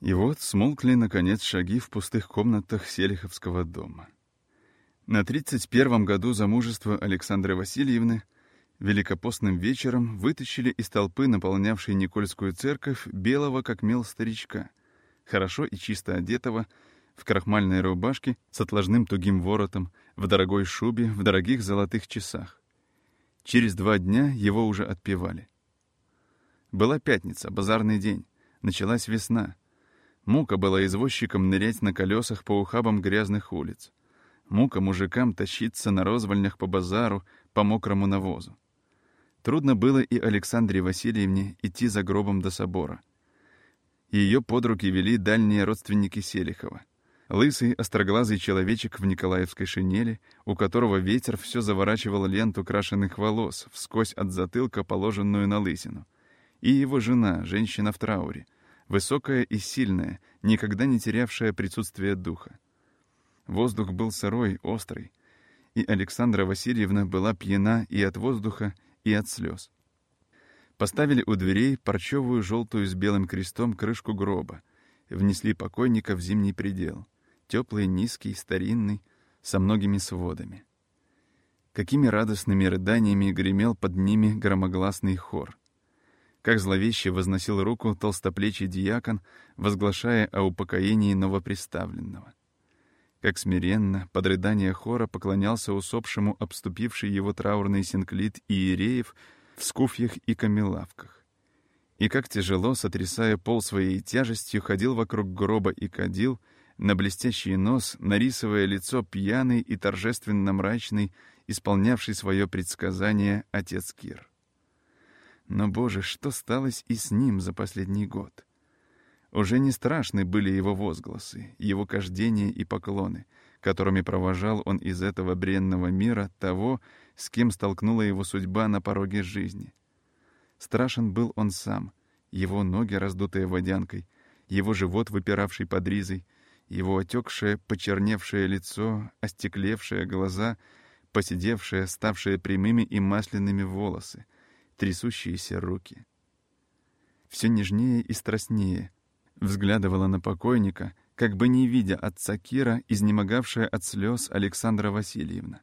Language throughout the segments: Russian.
И вот смолкли, наконец, шаги в пустых комнатах Селиховского дома. На 31-м году замужества Александры Васильевны великопостным вечером вытащили из толпы, наполнявшей Никольскую церковь, белого как мел старичка, хорошо и чисто одетого, в крахмальной рубашке с отложным тугим воротом, в дорогой шубе, в дорогих золотых часах. Через два дня его уже отпевали. Была пятница, базарный день, началась весна — Мука была извозчиком нырять на колесах по ухабам грязных улиц. Мука мужикам тащиться на розвольнях по базару, по мокрому навозу. Трудно было и Александре Васильевне идти за гробом до собора. Ее под руки вели дальние родственники Селихова. Лысый, остроглазый человечек в николаевской шинели, у которого ветер все заворачивал ленту крашеных волос, вскось от затылка, положенную на лысину. И его жена, женщина в трауре — высокая и сильная, никогда не терявшая присутствие духа. Воздух был сырой, острый, и Александра Васильевна была пьяна и от воздуха, и от слез. Поставили у дверей парчевую желтую с белым крестом крышку гроба, внесли покойника в зимний предел, теплый, низкий, старинный, со многими сводами. Какими радостными рыданиями гремел под ними громогласный хор как зловеще возносил руку толстоплечий диакон, возглашая о упокоении новоприставленного. Как смиренно, под рыдание хора поклонялся усопшему обступивший его траурный синклит иереев в скуфьях и камелавках. И как тяжело, сотрясая пол своей тяжестью, ходил вокруг гроба и кадил, на блестящий нос, нарисывая лицо пьяный и торжественно мрачный, исполнявший свое предсказание отец Кир. Но, боже, что сталось и с ним за последний год? Уже не страшны были его возгласы, его кождения и поклоны, которыми провожал он из этого бренного мира того, с кем столкнула его судьба на пороге жизни. Страшен был он сам, его ноги, раздутые водянкой, его живот, выпиравший под ризой, его отекшее, почерневшее лицо, остеклевшие глаза, поседевшие, ставшие прямыми и масляными волосы — трясущиеся руки. Все нежнее и страстнее взглядывала на покойника, как бы не видя отца Кира, изнемогавшая от слез Александра Васильевна.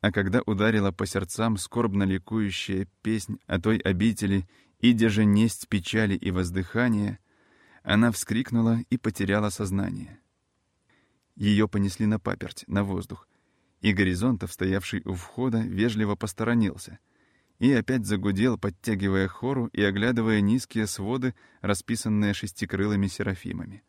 А когда ударила по сердцам скорбно ликующая песнь о той обители, идя же несть печали и воздыхания, она вскрикнула и потеряла сознание. Ее понесли на паперть, на воздух, и горизонтов, стоявший у входа, вежливо посторонился — и опять загудел, подтягивая хору и оглядывая низкие своды, расписанные шестикрылыми серафимами.